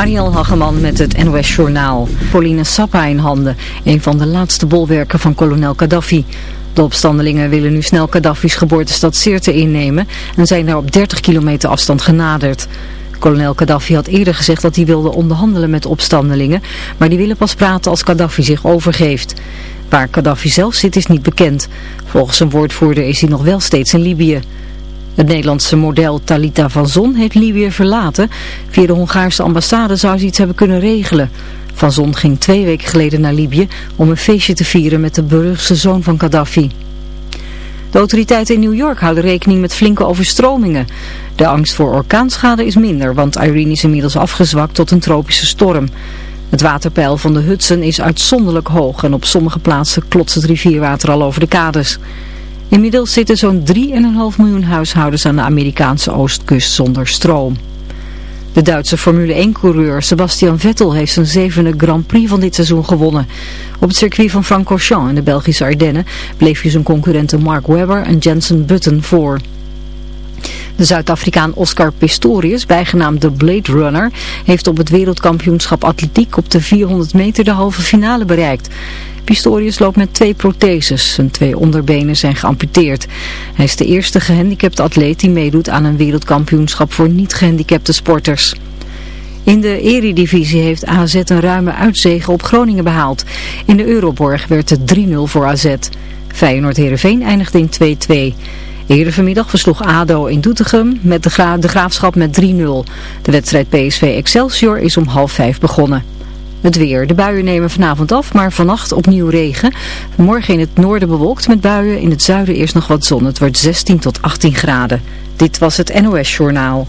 Mariel Hageman met het NOS Journaal. Pauline Sappa in handen, een van de laatste bolwerken van kolonel Gaddafi. De opstandelingen willen nu snel Gaddafi's geboortestad Sirte innemen en zijn daar op 30 kilometer afstand genaderd. Kolonel Gaddafi had eerder gezegd dat hij wilde onderhandelen met opstandelingen, maar die willen pas praten als Gaddafi zich overgeeft. Waar Gaddafi zelf zit is niet bekend. Volgens een woordvoerder is hij nog wel steeds in Libië. Het Nederlandse model Talita van Zon heeft Libië verlaten. Via de Hongaarse ambassade zou ze iets hebben kunnen regelen. Van Zon ging twee weken geleden naar Libië om een feestje te vieren met de beruchtste zoon van Gaddafi. De autoriteiten in New York houden rekening met flinke overstromingen. De angst voor orkaanschade is minder, want Irene is inmiddels afgezwakt tot een tropische storm. Het waterpeil van de Hudson is uitzonderlijk hoog en op sommige plaatsen klotst het rivierwater al over de kades. Inmiddels zitten zo'n 3,5 miljoen huishoudens aan de Amerikaanse oostkust zonder stroom. De Duitse Formule 1-coureur Sebastian Vettel heeft zijn zevende Grand Prix van dit seizoen gewonnen. Op het circuit van Francorchamps in de Belgische Ardennen bleef hij zijn concurrenten Mark Webber en Jensen Button voor. De Zuid-Afrikaan Oscar Pistorius, bijgenaamd de Blade Runner, heeft op het wereldkampioenschap atletiek op de 400 meter de halve finale bereikt. Pistorius loopt met twee protheses. Zijn twee onderbenen zijn geamputeerd. Hij is de eerste gehandicapte atleet die meedoet aan een wereldkampioenschap voor niet-gehandicapte sporters. In de eredivisie heeft AZ een ruime uitzege op Groningen behaald. In de Euroborg werd het 3-0 voor AZ. Feyenoord-Herenveen eindigde in 2-2. Eerder vanmiddag versloeg ADO in Doetinchem met de, de graafschap met 3-0. De wedstrijd PSV Excelsior is om half vijf begonnen. Het weer. De buien nemen vanavond af, maar vannacht opnieuw regen. Morgen in het noorden bewolkt met buien. In het zuiden eerst nog wat zon. Het wordt 16 tot 18 graden. Dit was het NOS Journaal.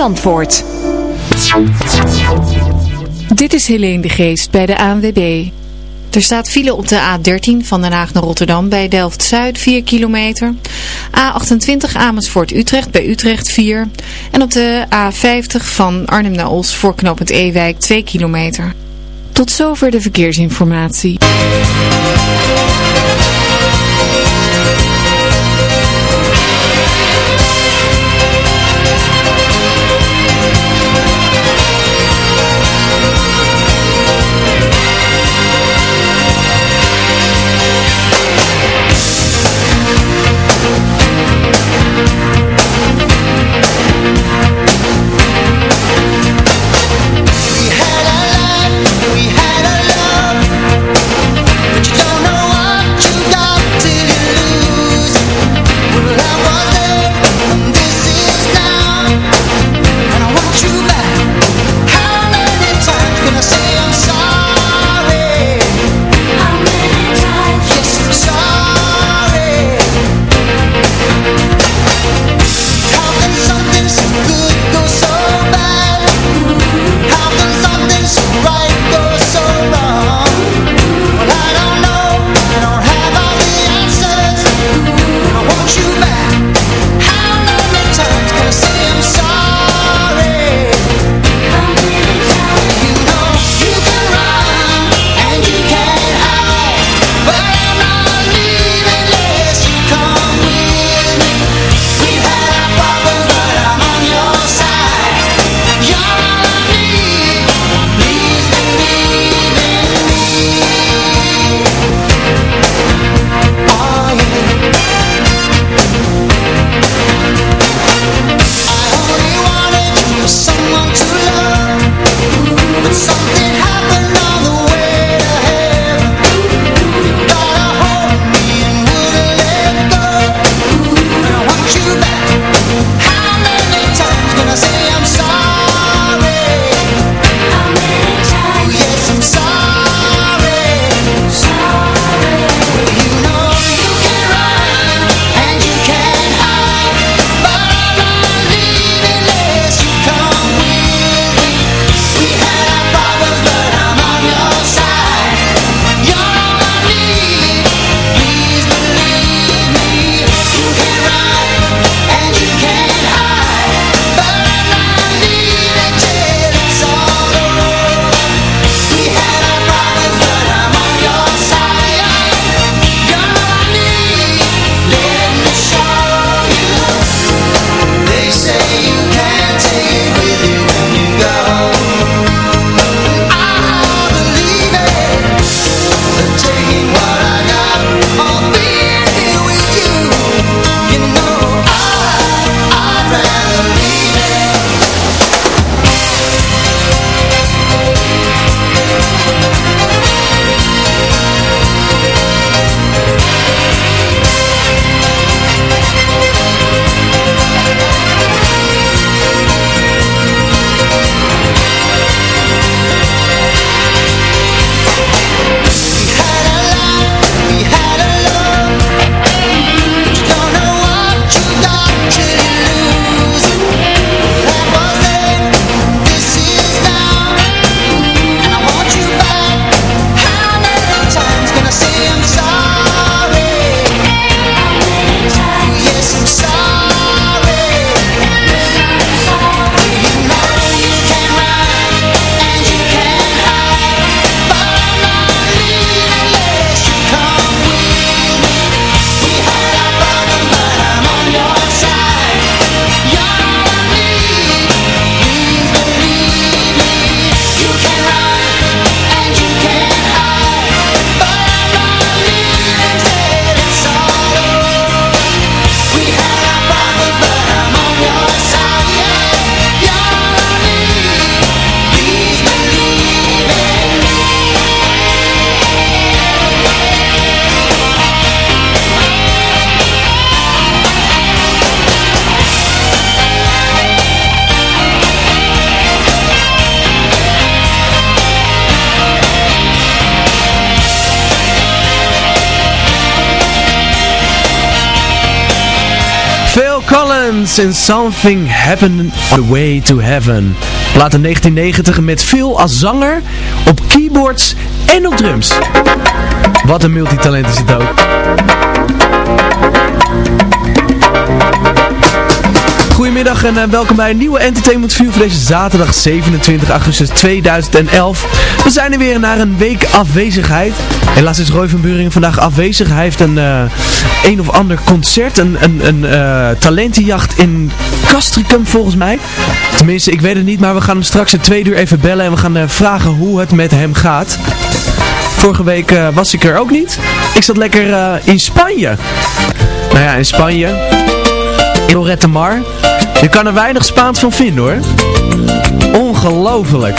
Zandvoort. Dit is Helene de Geest bij de ANWB. Er staat file op de A13 van Den Haag naar Rotterdam bij Delft-Zuid 4 kilometer. A28 Amersfoort-Utrecht bij Utrecht 4. En op de A50 van Arnhem naar Os voor knooppunt Ewijk 2 kilometer. Tot zover de verkeersinformatie. And Something Happened on the Way to Heaven. Plaat in 1990 met Phil als zanger op keyboards en op drums. Wat een multitalent is het ook. Goedemiddag en uh, welkom bij een nieuwe Entertainment View voor deze zaterdag 27 augustus 2011. We zijn er weer naar een week afwezigheid. Helaas is Roy van Buringen vandaag afwezig. Hij heeft een uh, een of ander concert, een, een, een uh, talentenjacht in Castricum volgens mij. Tenminste, ik weet het niet, maar we gaan hem straks in twee uur even bellen en we gaan vragen hoe het met hem gaat. Vorige week was ik er ook niet. Ik zat lekker in Spanje. Nou ja, in Spanje. Lorette Mar. Je kan er weinig Spaans van vinden hoor. Ongelooflijk.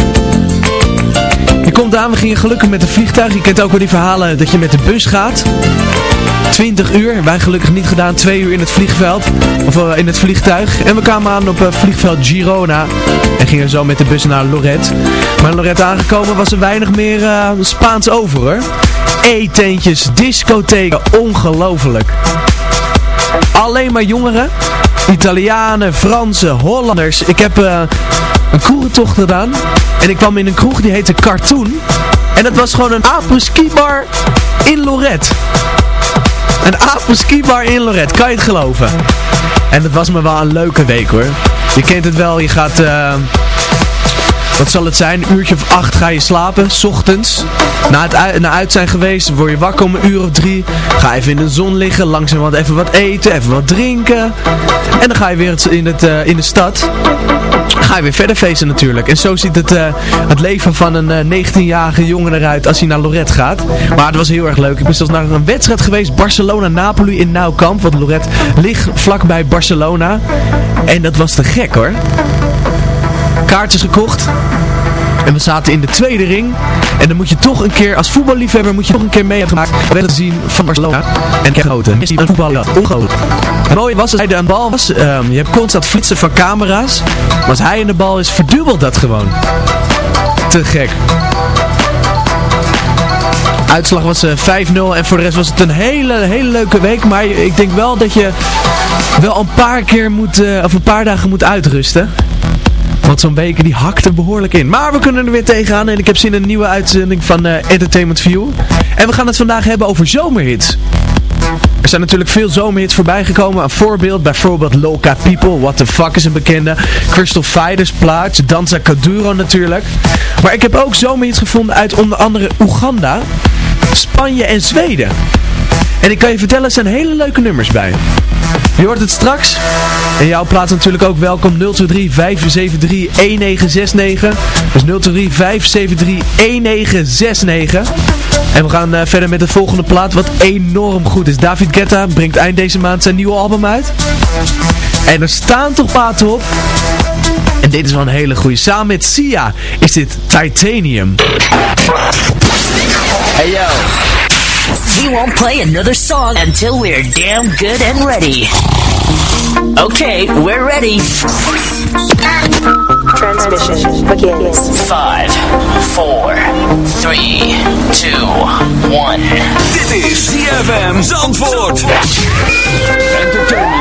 Je komt aan, we gingen gelukkig met een vliegtuig. Je kent ook wel die verhalen dat je met de bus gaat. 20 uur, wij gelukkig niet gedaan, 2 uur in het vliegveld, of uh, in het vliegtuig. En we kwamen aan op uh, vliegveld Girona en gingen zo met de bus naar Lorette. Maar Lorette aangekomen was er weinig meer uh, Spaans over hoor. Eetentjes, discotheken, ongelooflijk. Alleen maar jongeren. Italianen, Fransen, Hollanders. Ik heb uh, een kroegentocht gedaan. En ik kwam in een kroeg die heette Cartoon. En dat was gewoon een apres-ski bar in Lorette. Een apres-ski bar in Lorette, kan je het geloven? En dat was me wel een leuke week hoor. Je kent het wel, je gaat... Uh, wat zal het zijn? Een uurtje of acht ga je slapen, s ochtends. Na het uit, na uit zijn geweest, word je wakker om een uur of drie. Ga even in de zon liggen, langzaam wat even wat eten, even wat drinken. En dan ga je weer in, het, uh, in de stad. Ga je weer verder feesten natuurlijk. En zo ziet het, uh, het leven van een uh, 19-jarige jongen eruit als hij naar Lorette gaat. Maar het was heel erg leuk. Ik ben zelfs naar een wedstrijd geweest, Barcelona-Napoli in Nauwkamp. Want Lorette ligt vlakbij Barcelona. En dat was te gek hoor kaartjes gekocht. En we zaten in de tweede ring. En dan moet je toch een keer, als voetballiefhebber, moet je toch een keer mee hebben gemaakt. Zien van Barcelona. En genoten. Is een voetballer. Ongelooflijk. Het mooie was, als hij aan de bal was, um, je hebt constant flitsen van camera's. Maar als hij in de bal is, verdubbelt dat gewoon. Te gek. Uitslag was uh, 5-0 en voor de rest was het een hele, hele leuke week. Maar ik denk wel dat je wel een paar keer moet, uh, of een paar dagen moet uitrusten. Want zo'n weken die hakt behoorlijk in. Maar we kunnen er weer tegenaan en ik heb zin in een nieuwe uitzending van uh, Entertainment View. En we gaan het vandaag hebben over zomerhits. Er zijn natuurlijk veel zomerhits voorbij gekomen. Een voorbeeld, bijvoorbeeld Loca People, What the Fuck is een bekende. Crystal Fighters, Plaats, Danza Kaduro natuurlijk. Maar ik heb ook zomerhits gevonden uit onder andere Oeganda, Spanje en Zweden. En ik kan je vertellen, er zijn hele leuke nummers bij. Je hoort het straks. En jouw plaats natuurlijk ook welkom 023 573 1969. Dus 023 573 1969. En we gaan uh, verder met de volgende plaat wat enorm goed is. David Guetta brengt eind deze maand zijn nieuwe album uit. En er staan toch platen op. En dit is wel een hele goede. Samen met Sia is dit Titanium. Hey yo. We won't play another song until we're damn good and ready. Okay, we're ready. Transmission begins. Five, four, three, two, one. Dit is CFM Zandvoort. Entertainment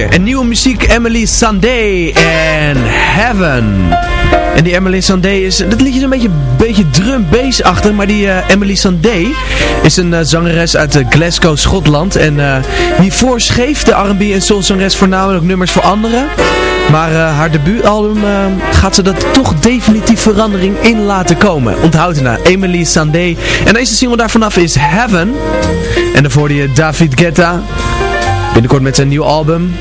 En nieuwe muziek Emily Sandé en Heaven. En die Emily Sandé is, dat liedje is een beetje, beetje drum bass achter, maar die uh, Emily Sandé is een uh, zangeres uit uh, Glasgow, Schotland. En hiervoor schreef de R&B en soulzangeres voornamelijk nummers voor anderen. Maar haar debuutalbum gaat ze dat toch definitief verandering in laten komen. Onthoud het nou, Emily Sandé. En deze single daar vanaf is Heaven. En daarvoor die David Guetta. Binnenkort met zijn nieuw album.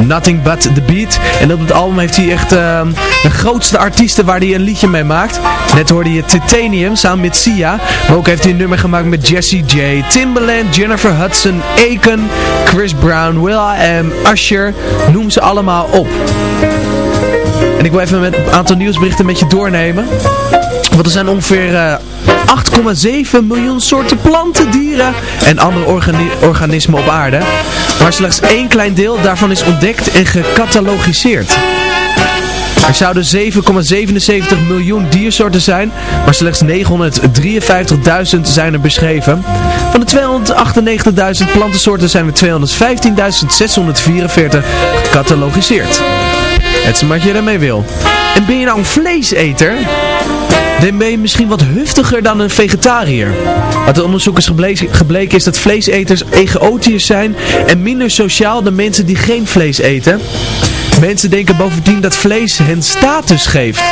Nothing But The Beat. En op het album heeft hij echt uh, de grootste artiesten waar hij een liedje mee maakt. Net hoorde je Titanium samen met Sia. Maar ook heeft hij een nummer gemaakt met Jessie J, Timbaland, Jennifer Hudson, Aiken, Chris Brown, Will.i.am, Usher. Noem ze allemaal op. En ik wil even met een aantal nieuwsberichten met je doornemen. Want er zijn ongeveer uh, eh, 8,7 miljoen soorten planten, dieren en andere organi organismen op aarde. Maar slechts één klein deel daarvan is ontdekt en gecatalogiseerd. Er zouden 7,77 miljoen diersoorten zijn, maar slechts 953.000 zijn er beschreven. Van de 298.000 plantensoorten zijn er 215.644 gecatalogiseerd. Het is wat je ermee wil. En ben je nou een vleeseter? Dan ben je misschien wat huftiger dan een vegetariër. Wat de onderzoekers gebleken, gebleken is dat vleeseters egoïstisch zijn en minder sociaal dan mensen die geen vlees eten. Mensen denken bovendien dat vlees hen status geeft.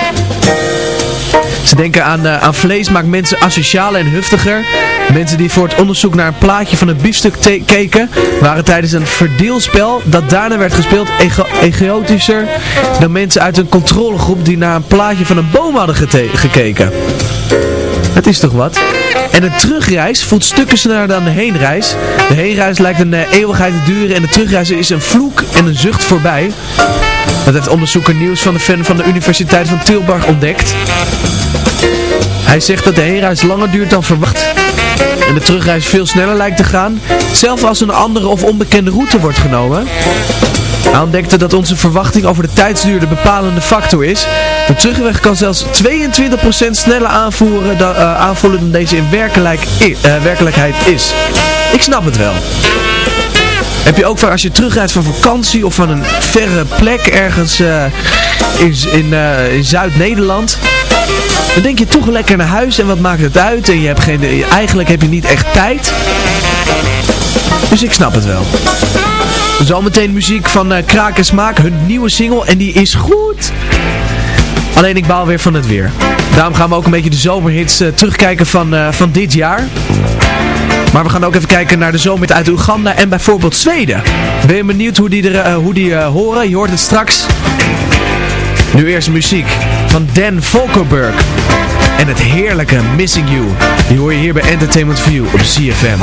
Ze denken aan, uh, aan vlees maakt mensen asocialer en huftiger. Mensen die voor het onderzoek naar een plaatje van een biefstuk keken, waren tijdens een verdeelspel dat daarna werd gespeeld egoïstischer dan mensen uit een controlegroep die naar een plaatje van een boom hadden gekeken. Het is toch wat? En de terugreis voelt stukken sneller dan de heenreis. De heenreis lijkt een uh, eeuwigheid te duren en de terugreis is een vloek en een zucht voorbij. Dat heeft onderzoeker Nieuws van de fan van de Universiteit van Tilburg ontdekt. Hij zegt dat de heenreis langer duurt dan verwacht. En de terugreis veel sneller lijkt te gaan. Zelfs als een andere of onbekende route wordt genomen. Hij ontdekte dat onze verwachting over de tijdsduur de bepalende factor is. De terugweg kan zelfs 22% sneller aanvoeren dan, uh, aanvoelen dan deze in werkelijk, uh, werkelijkheid is. Ik snap het wel. Heb je ook van als je terugrijdt van vakantie of van een verre plek ergens uh, in, in, Zuid-Nederland. Dan denk je toch lekker naar huis en wat maakt het uit. En je hebt geen, eigenlijk heb je niet echt tijd. Dus ik snap het wel. Zometeen muziek van uh, Smaak, hun nieuwe single. En die is goed. Alleen ik baal weer van het weer. Daarom gaan we ook een beetje de zomerhits uh, terugkijken van, uh, van dit jaar. Maar we gaan ook even kijken naar de zomerhit uit Oeganda en bijvoorbeeld Zweden. Ben je benieuwd hoe die, er, hoe die horen? Je hoort het straks. Nu eerst muziek van Dan Volkerberg. En het heerlijke Missing You. Die hoor je hier bij Entertainment View op CFM.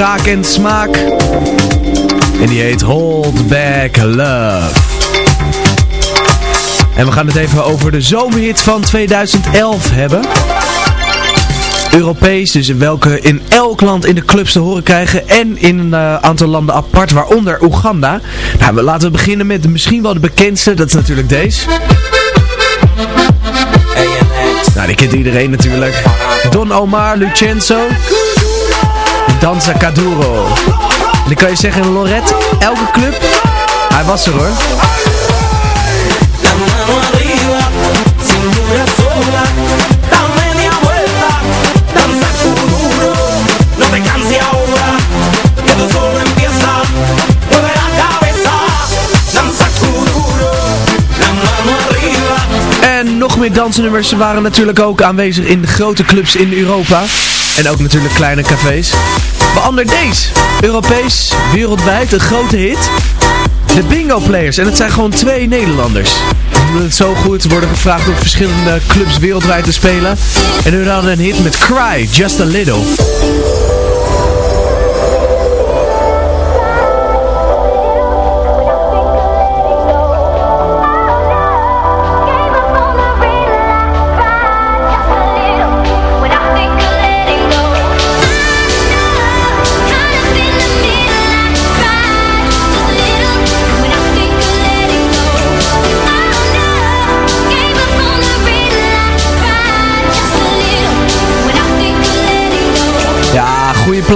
kraak en smaak. En die heet Hold Back Love. En we gaan het even over de zomerhit van 2011 hebben. Europees, dus welke in elk land in de clubs te horen krijgen en in een eh, aantal landen apart, waaronder Oeganda. Nou, we laten we beginnen met misschien wel de bekendste, dat is natuurlijk deze. Nou, die kent iedereen natuurlijk. Don Omar, Lucenzo. Danza Caduro. En ik kan je zeggen, Loret, elke club, hij was er hoor. Nog meer dansnummers waren natuurlijk ook aanwezig in grote clubs in Europa. En ook natuurlijk kleine cafés. Beander deze. Europees, wereldwijd, een grote hit. De Bingo Players. En het zijn gewoon twee Nederlanders. Ze doen het zo goed. Worden gevraagd om verschillende clubs wereldwijd te spelen. En hun hadden een hit met Cry, Just a Little.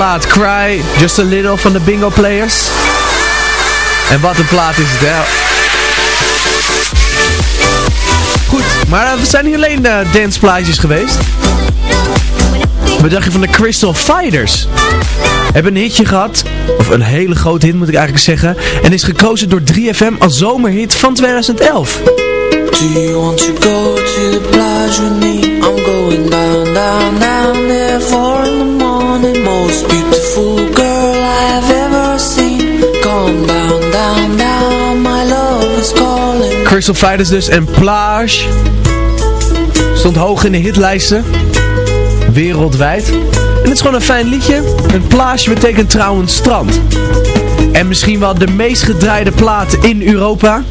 Plaat. Cry, Just a Little van de Bingo Players. En wat een plaat is het, hè. Goed, maar uh, we zijn niet alleen uh, danceplaatjes geweest. Wat dacht je van de Crystal Fighters? Hebben een hitje gehad, of een hele grote hit moet ik eigenlijk zeggen. En is gekozen door 3FM als zomerhit van 2011. Do Crystal Fighters dus en plage. Stond hoog in de hitlijsten. Wereldwijd. En het is gewoon een fijn liedje. Een plage betekent trouwens strand. En misschien wel de meest gedraaide plaat in Europa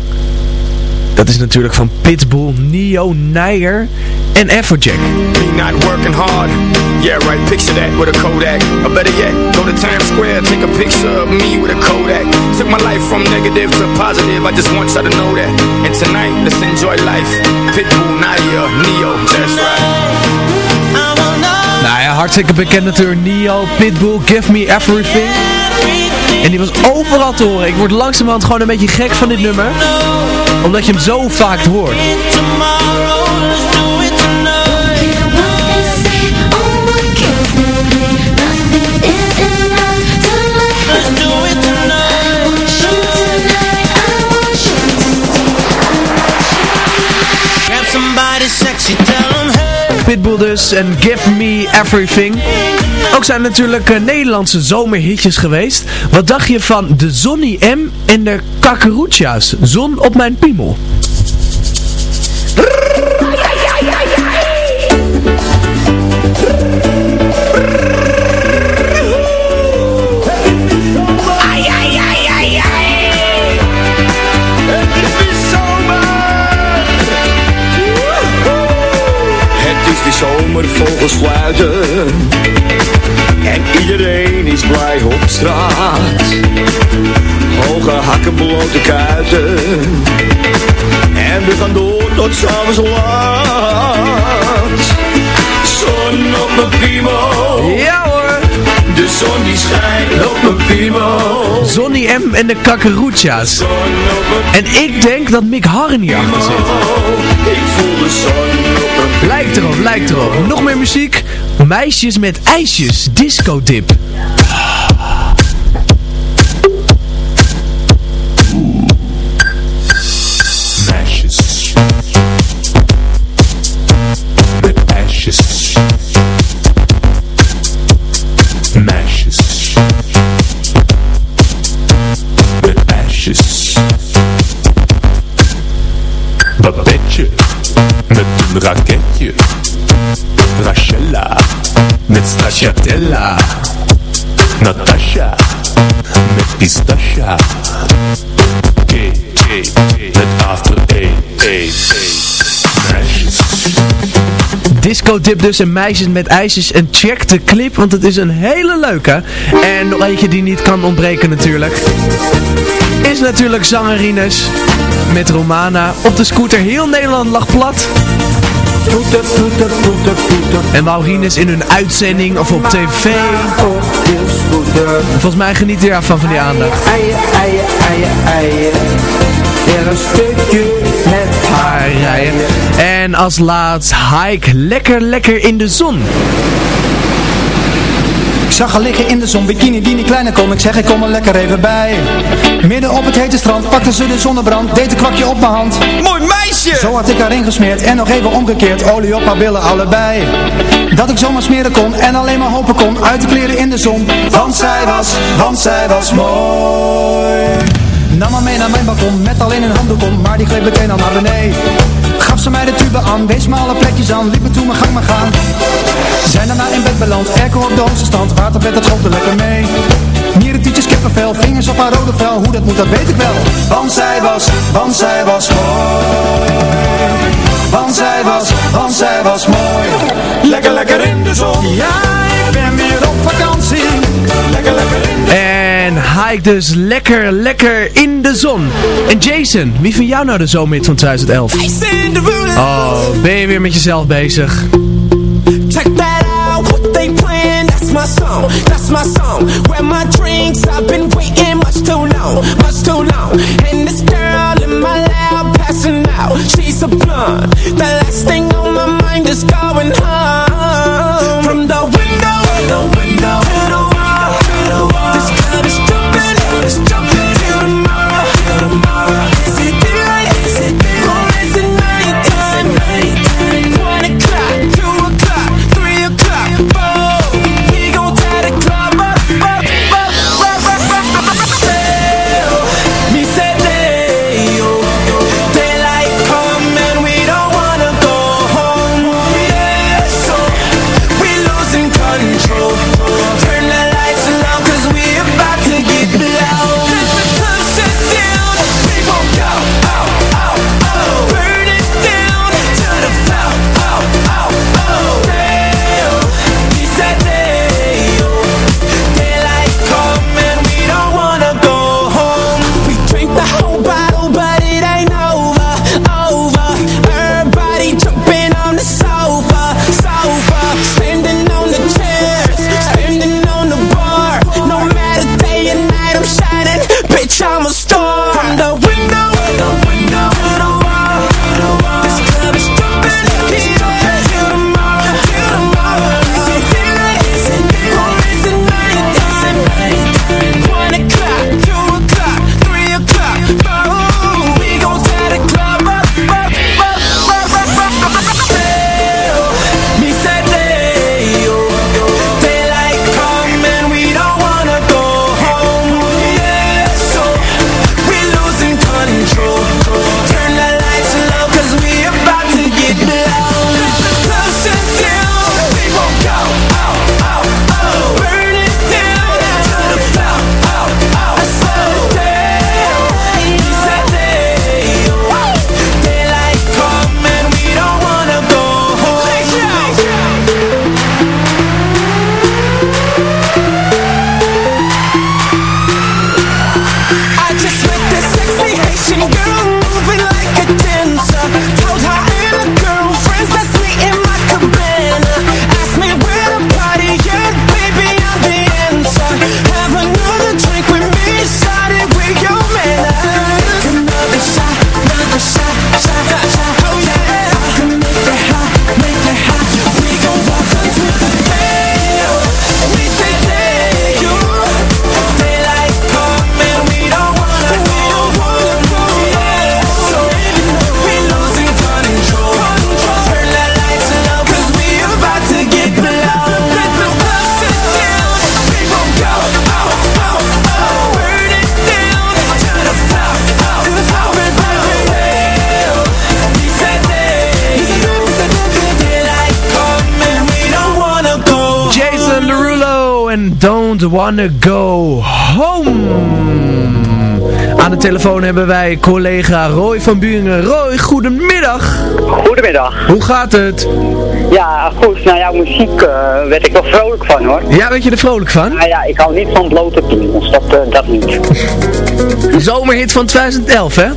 Dat is natuurlijk van Pitbull, Neo, Nijer en Afrojack. Me not working hard. Yeah, right, picture that with a Kodak. Or better yet, go to Times Square, take a picture of me with a Kodak. Took my life from negative to positive, I just want y'all to know that. And tonight, let's enjoy life. Pitbull, Nadia, Neo, that's right. Nou ja, hartstikke bekend natuurlijk Neo, Pitbull, Give Me Everything. En die was overal te horen. Ik word langzamerhand gewoon een beetje gek van dit nummer. Omdat je hem zo vaak hoort. Pitbull dus en Give Me Everything. Ook zijn natuurlijk uh, Nederlandse zomerhitjes geweest. Wat dacht je van de Zonny M en de Kakeroetja's? Zon op mijn piemel. Zomervogels fluiten En iedereen is blij op straat. Hoge hakken, blote kuiten. En we gaan door tot s'avonds laat. Zon op mijn piemel. Ja hoor. De zon die schijnt op mijn piemel. Zonny M en de Kakeroetja's En ik denk dat Mick Harren hier achter zit. Ik voel de zon Lijkt erop, lijkt erop. Nog meer muziek. Meisjes met ijsjes. Disco dip. Raketje. Rachella. Met stracciatella. Natasha. Met pistacha. Met after A. Meisjes. Disco dip dus en meisjes met ijsjes. En check de clip, want het is een hele leuke. En nog eentje die niet kan ontbreken natuurlijk. Is natuurlijk zangerines met Romana. Op de scooter heel Nederland lag plat. Toeter, toeter, toeter, toeter. En Maurines in hun uitzending of op tv. Volgens mij geniet hij ervan van die aandacht. Eien, eien, eien, eien. Er een stukje met haar rijden. En als laatst Hike lekker lekker in de zon. Zag haar liggen in de zon, bikini die niet kleiner kon. Ik zeg ik kom er lekker even bij. Midden op het hete strand, pakte ze de zonnebrand Deed een kwakje op mijn hand. Mooi meisje! Zo had ik haar ingesmeerd en nog even omgekeerd. Olie op haar billen allebei. Dat ik zomaar smeren kon en alleen maar hopen kon Uit de kleren in de zon. Want zij was, want zij was mooi. Nam haar mee naar mijn balkon met alleen een handdoek om Maar die gleed meteen al naar beneden Gaf ze mij de tube aan, wees me alle plekjes aan. Liep me toe mijn gang maar gaan Zijn daarna in bed beland, airco op de stand. Waterbed dat schopte lekker mee. Mierentietjes, kippenvel, vingers op haar rode vel. Hoe dat moet, dat weet ik wel. Want zij was, want zij was mooi. Want zij was, want zij was mooi. Lekker, lekker in de zon. Ja, Hike dus lekker, lekker in de zon. En Jason, wie van jou nou de zomerhit van 2011? Oh, ben je weer met jezelf bezig? Check that out, what they playing, that's my song, that's my song Where my drinks, I've been waiting much too long, much too long And this girl in my lap passing out, she's a blonde The last thing on my mind is going home Wanna Go Home. Aan de telefoon hebben wij collega Roy van Buringen. Roy, goedemiddag. Goedemiddag. Hoe gaat het? Ja, goed. Nou ja, muziek eh werd ik wel vrolijk van hoor. Ja, weet je er vrolijk van? Nou ja, ik hou niet van blote piemels, dat, eh, dat niet. Zomerhit van 2011, hè?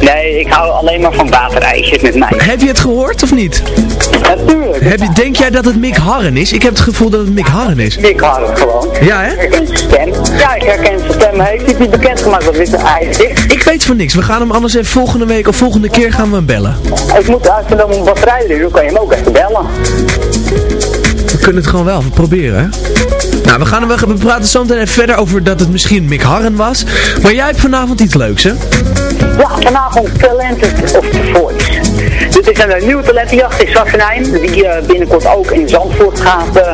Nee, ik hou alleen maar van waterijsjes met mij. Heb je het gehoord of niet? Natuurlijk. Heb je, denk jij dat het Mick Harren is? Ik heb het gevoel dat het Mick Harren is. Hou het gewoon. Ja, hè? Ik herken zijn stem. Ja, ik herken zijn stem. Heeft hij niet bekendgemaakt dat dit een is? Ik weet van niks. We gaan hem anders even volgende week of volgende keer gaan we hem bellen. Ik moet om een batterij te doen, dan kan je hem ook even bellen. We kunnen het gewoon wel even proberen, hè? Nou, we, gaan, we, we praten zo meteen even verder over dat het misschien Mick Harren was. Maar jij hebt vanavond iets leuks, hè? Ja, vanavond Talented of the Voice. Dit is een, eh, nieuwe talentenjacht in Sassenheim, die eh, binnenkort ook in Zandvoort gaat eh,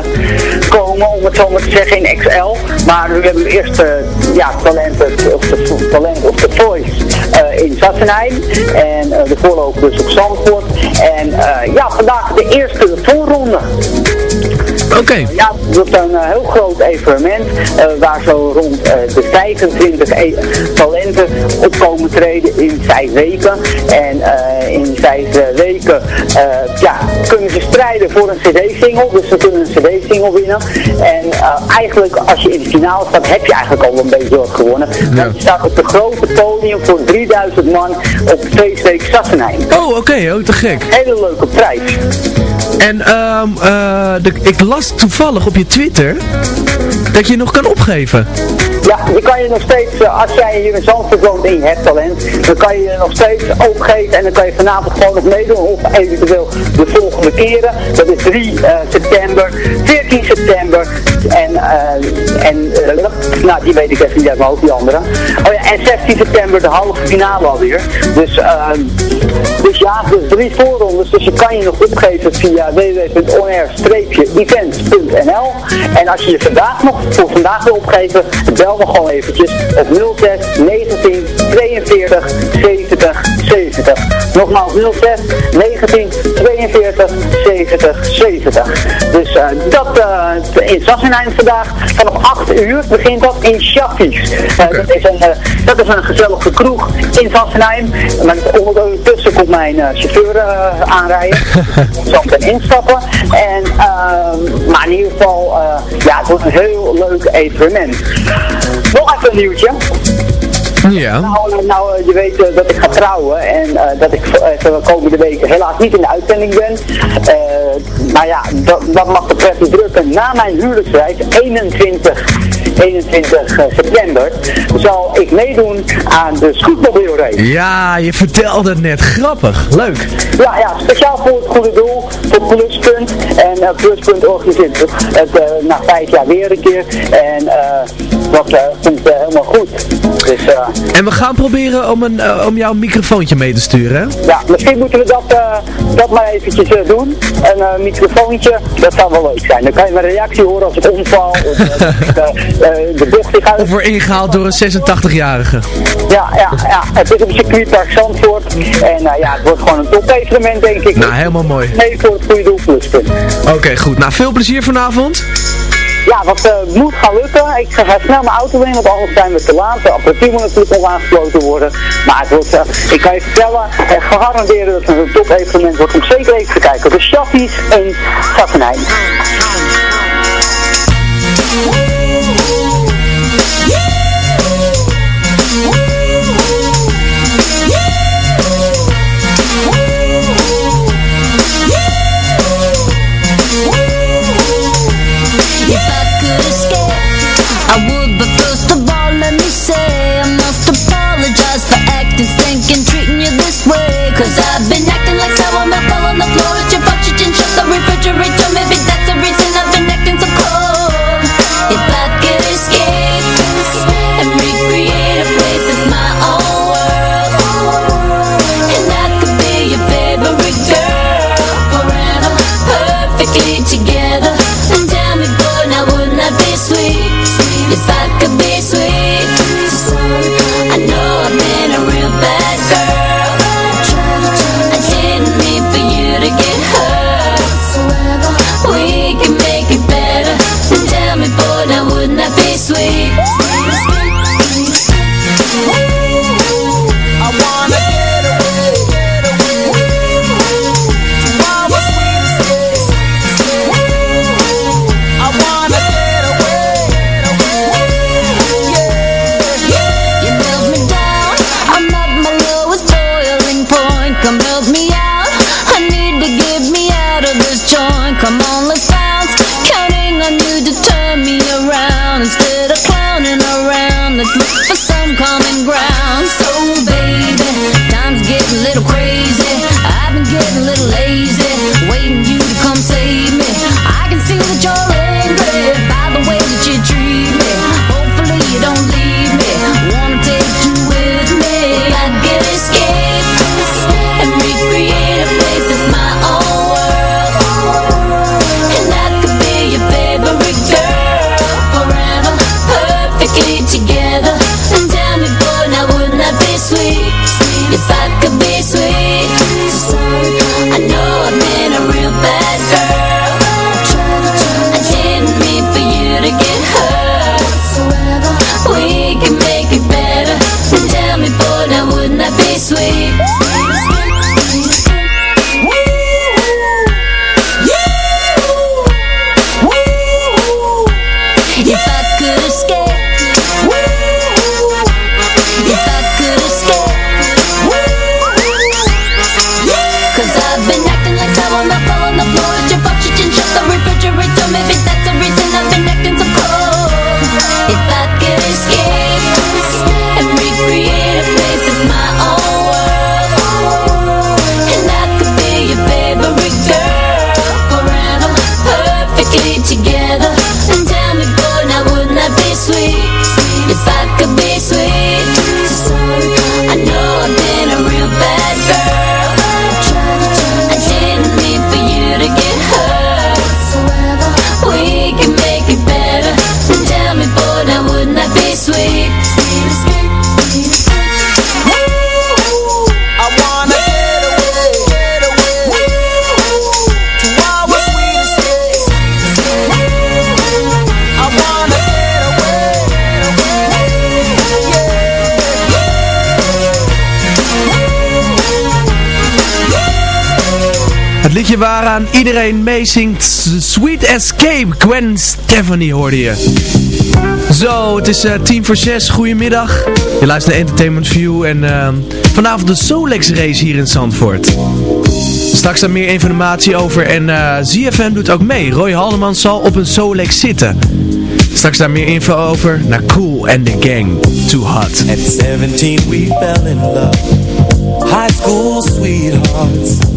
komen, om het zo maar te zeggen, in XL. Maar we hebben eerst uh, ja, Talented of the, Talent of the Voice in Sassenheim. En de voorloper dus op Zandvoort. En ja, vandaag de eerste voorronde. Oké. Ja, dat is een uh, heel groot evenement uh, waar zo rond uh, de 25 e talenten op komen treden in vijf weken. En vijf weken ja, kunnen ze strijden voor een cd-single. Dus ze kunnen een cd-single winnen. En eigenlijk als je in de finale staat, heb je eigenlijk al een beetje wat gewonnen. Ja. Want je staat op de grote podium voor 3000 man op feestweek Sassenheim. Oh, oké. Okay. Oh, te gek. Hele leuke prijs. En um, de, ik las toevallig op je Twitter dat je nog kan opgeven. Ja, je kan je nog steeds, als jij hier in Zandvoort woont en hebt talent, dan kan je je nog steeds opgeven en dan kan je vanavond gewoon nog meedoen of eventueel de volgende keren. Dat is 3 uh, september, 14 september en uh, nou die weet ik even niet uit mijn hoofd, die andere. Oh ja, en 16 september de halve finale alweer. Dus, dus ja, dus drie voorrondes, dus je kan je nog opgeven via www.onair-events.nl en als je je vandaag nog voor vandaag wil opgeven, bel me gewoon eventjes op 06 19 42 70 70. Nogmaals 06 19 42 70 70. Dus uh, dat uh, in Sassenheim vandaag vanaf 8 uur begint dat in Shaffies. Okay. dat, is een, dat is een gezellige kroeg in Sassenheim. Maar ondertussen komt mijn chauffeur aanrijden. Zal ik dan instappen. En, maar in ieder geval, ja, het wordt een heel leuk evenement. Nog even een nieuwtje. Ja. Nou, nou je weet uh, dat ik ga trouwen en uh, dat ik de komende weken helaas niet in de uitzending ben. Uh, maar ja, dat, dat mag de pret niet drukken. Na mijn huwelijksreis, 21 21 september zal ik meedoen aan de scootmobielrace. Ja, je vertelde het net. Grappig. Leuk. Ja, ja speciaal voor het goede doel, voor Pluspunt. En uh, Pluspunt organiseert het, het uh, na vijf jaar weer een keer. En uh, dat komt helemaal goed. Dus, en we gaan proberen om, een, om jouw microfoontje mee te sturen, hè? Ja, misschien moeten we dat, dat maar eventjes doen. Een microfoontje, dat zou wel leuk zijn. Dan kan je mijn reactie horen als ik omval. Of, de bocht die gaat... Of weer ingehaald door een 86-jarige. Ja, ja, ja, het is op circuitpark Zandvoort. En uh, ja, het wordt gewoon een top evenement, denk ik. Nou, helemaal mooi. Nee, voor het goede doel pluspunt. Oké, goed. Nou, veel plezier vanavond. Ja, dat uh, moet gaan lukken. Ik ga snel mijn auto in, want anders zijn we te laat. De apparatuur moet natuurlijk nog aangesloten worden. Maar het wordt, uh, ik kan je vertellen, en garanderen dat het een top evenement wordt. Om zeker even te kijken. De Shaffies in Sassenheim. Liedje waaraan iedereen meezingt. Sweet Escape, Gwen Stefani hoorde je. Zo, het is uh, tien voor zes. Goedemiddag. Je luistert naar Entertainment View en uh, vanavond de Solex race hier in Zandvoort. Straks daar meer informatie over en uh, ZFM doet ook mee. Roy Haldeman zal op een Solex zitten. Straks daar meer info over naar Cool and the Gang. Too hot. At 17 we fell in love. High school sweethearts.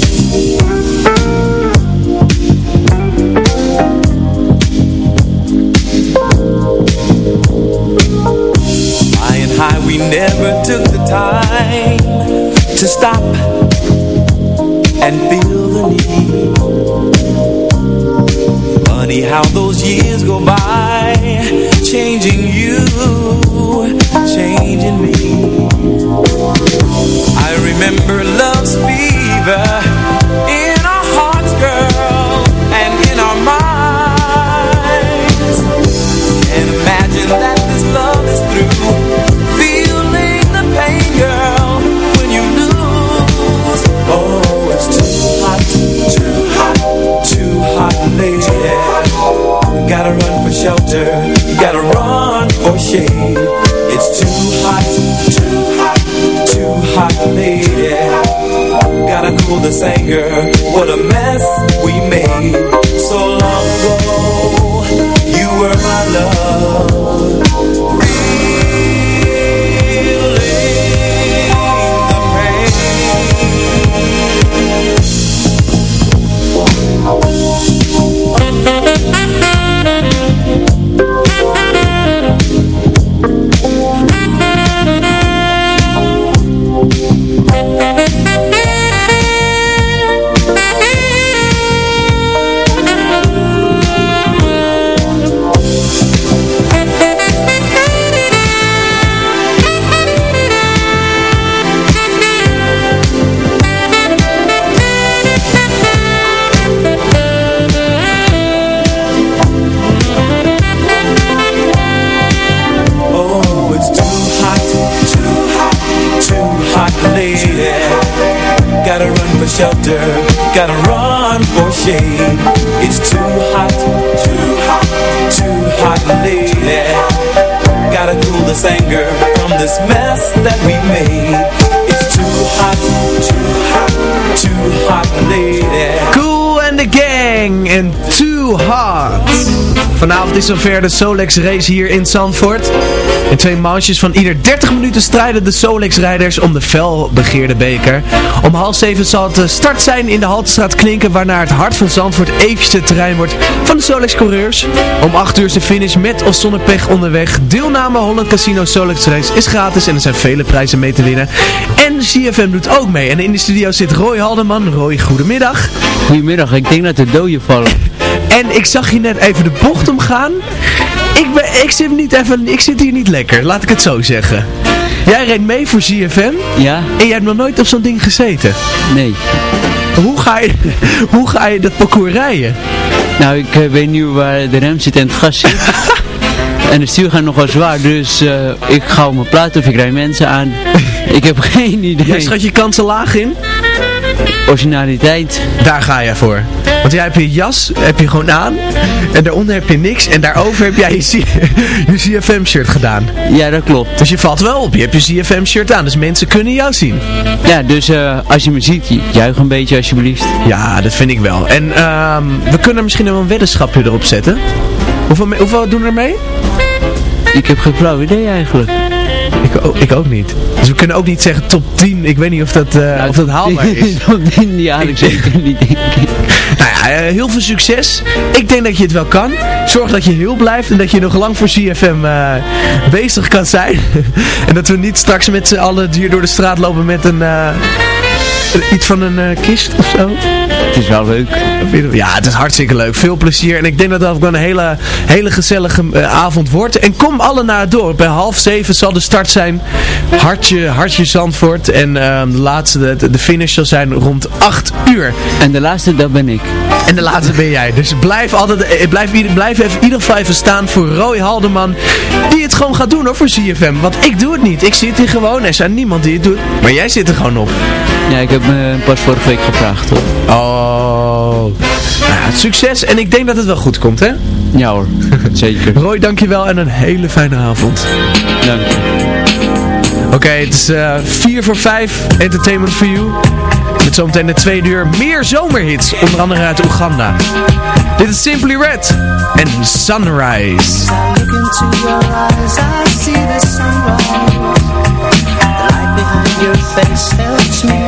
never took the time To stop and feel the need. Funny how those years go by Changing you, Gang en Too. Vanavond is zover de Solex race hier in Zandvoort. In twee manches van ieder 30 minuten strijden de Solex-rijders om de felbegeerde beker. Om half zeven zal het start zijn in de Haltestraat Klinken, waarna het hart van Zandvoort eventjes het terrein wordt van de Solex-coureurs. Om 8 uur is de finish met of zonder pech onderweg. Deelname Holland Casino Solex Race is gratis en er zijn vele prijzen mee te winnen. En CFM doet ook mee. En in de studio zit Roy Haldeman. Roy, goedemiddag. Goedemiddag, ik denk dat de doden vallen. En ik zag je net even de bocht omgaan. Ik, ben, ik, zit niet even, ik zit hier niet lekker, laat ik het zo zeggen. Jij reed mee voor ZFM. Ja. En jij hebt nog nooit op zo'n ding gezeten. Nee. Hoe ga je, hoe ga je dat parcours rijden? Nou, ik eh, weet niet waar de rem zit en het gas zit. en de stuur gaat nogal zwaar, dus eh, ik ga op mijn plaat of ik rijd mensen aan. ik heb geen idee. Jij schat je kansen laag in? Originaliteit. Daar ga je voor. Want jij hebt je jas, heb je gewoon aan. En daaronder heb je niks. En daarover heb jij je, je CFM shirt gedaan. Ja, dat klopt. Dus je valt wel op. Je hebt je CFM shirt aan. Dus mensen kunnen jou zien. Ja, dus eh, als je me ziet, juich een beetje alsjeblieft. Ja, dat vind ik wel. En ehm, we kunnen misschien wel een weddenschapje erop zetten. Hoeveel, hoeveel doen er mee? Ik heb geen flauw idee eigenlijk. Ik, ook- ik ook niet. Dus we kunnen ook niet zeggen top 10. Ik weet niet of dat, eh, of dat haalbaar is. top 10 die eigenlijk zeker niet, denk ik. Nou ja, eh, heel veel succes. Ik denk dat je het wel kan. Zorg dat je heel blijft en dat je nog lang voor CFM eh, bezig kan zijn. en dat we niet straks met z'n allen hier door de straat lopen met een... iets van een eh, kist of zo. Het is wel leuk. Ja, het is hartstikke leuk. Veel plezier. En ik denk dat dat ook wel een hele, hele gezellige eh, avond wordt. En kom alle naar het dorp. Bij half zeven zal de start zijn. Hartje, hartje Zandvoort. En eh, de laatste, de, de finish zal zijn rond 8 uur. En de laatste, dat ben ik. En de laatste ben jij. Dus blijf altijd, eh, blijf, blijf even, in ieder geval even staan voor Roy Haldeman. Die het gewoon gaat doen hoor, voor CFM. Want ik doe het niet. Ik zit hier gewoon. Er is aan niemand die het doet. Maar jij zit er gewoon op. Ja, ik heb me pas vorige week gevraagd hoor. Oh. Nou succes. En ik denk dat het wel goed komt, hè? Ja hoor, zeker. Roy, dankjewel en een hele fijne avond. Dank je. Oké, het is eh 4 voor 5 Entertainment for You. Met zometeen de tweede uur meer zomerhits, onder andere uit Oeganda. Dit is Simply Red en Sunrise. your eyes, I see the sunrise. The light behind your face helps me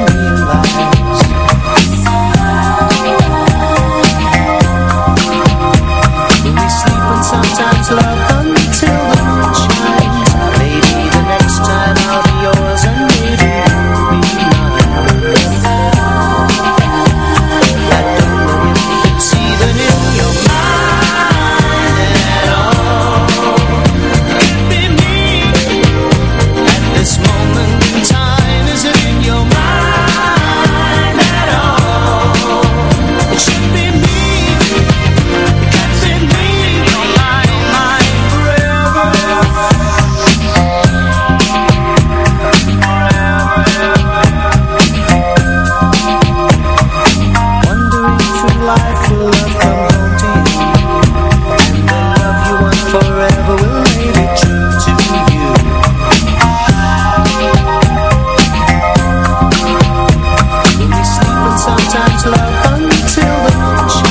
love until the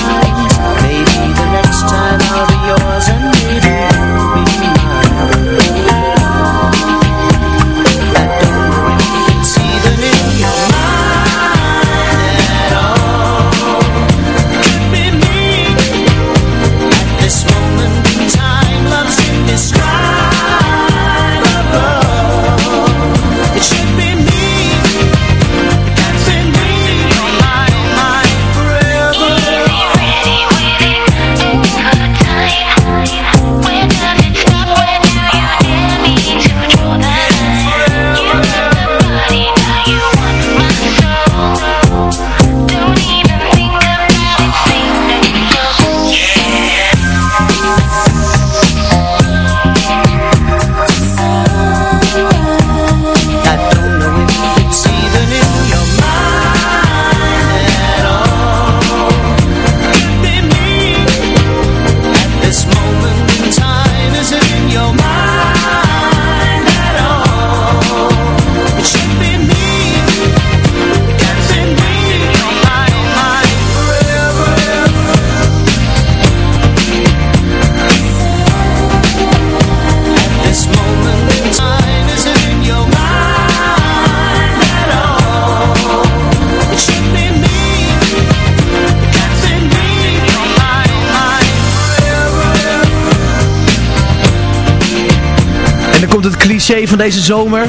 cliché van deze zomer.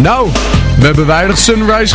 Nou, we hebben weinig sunrise.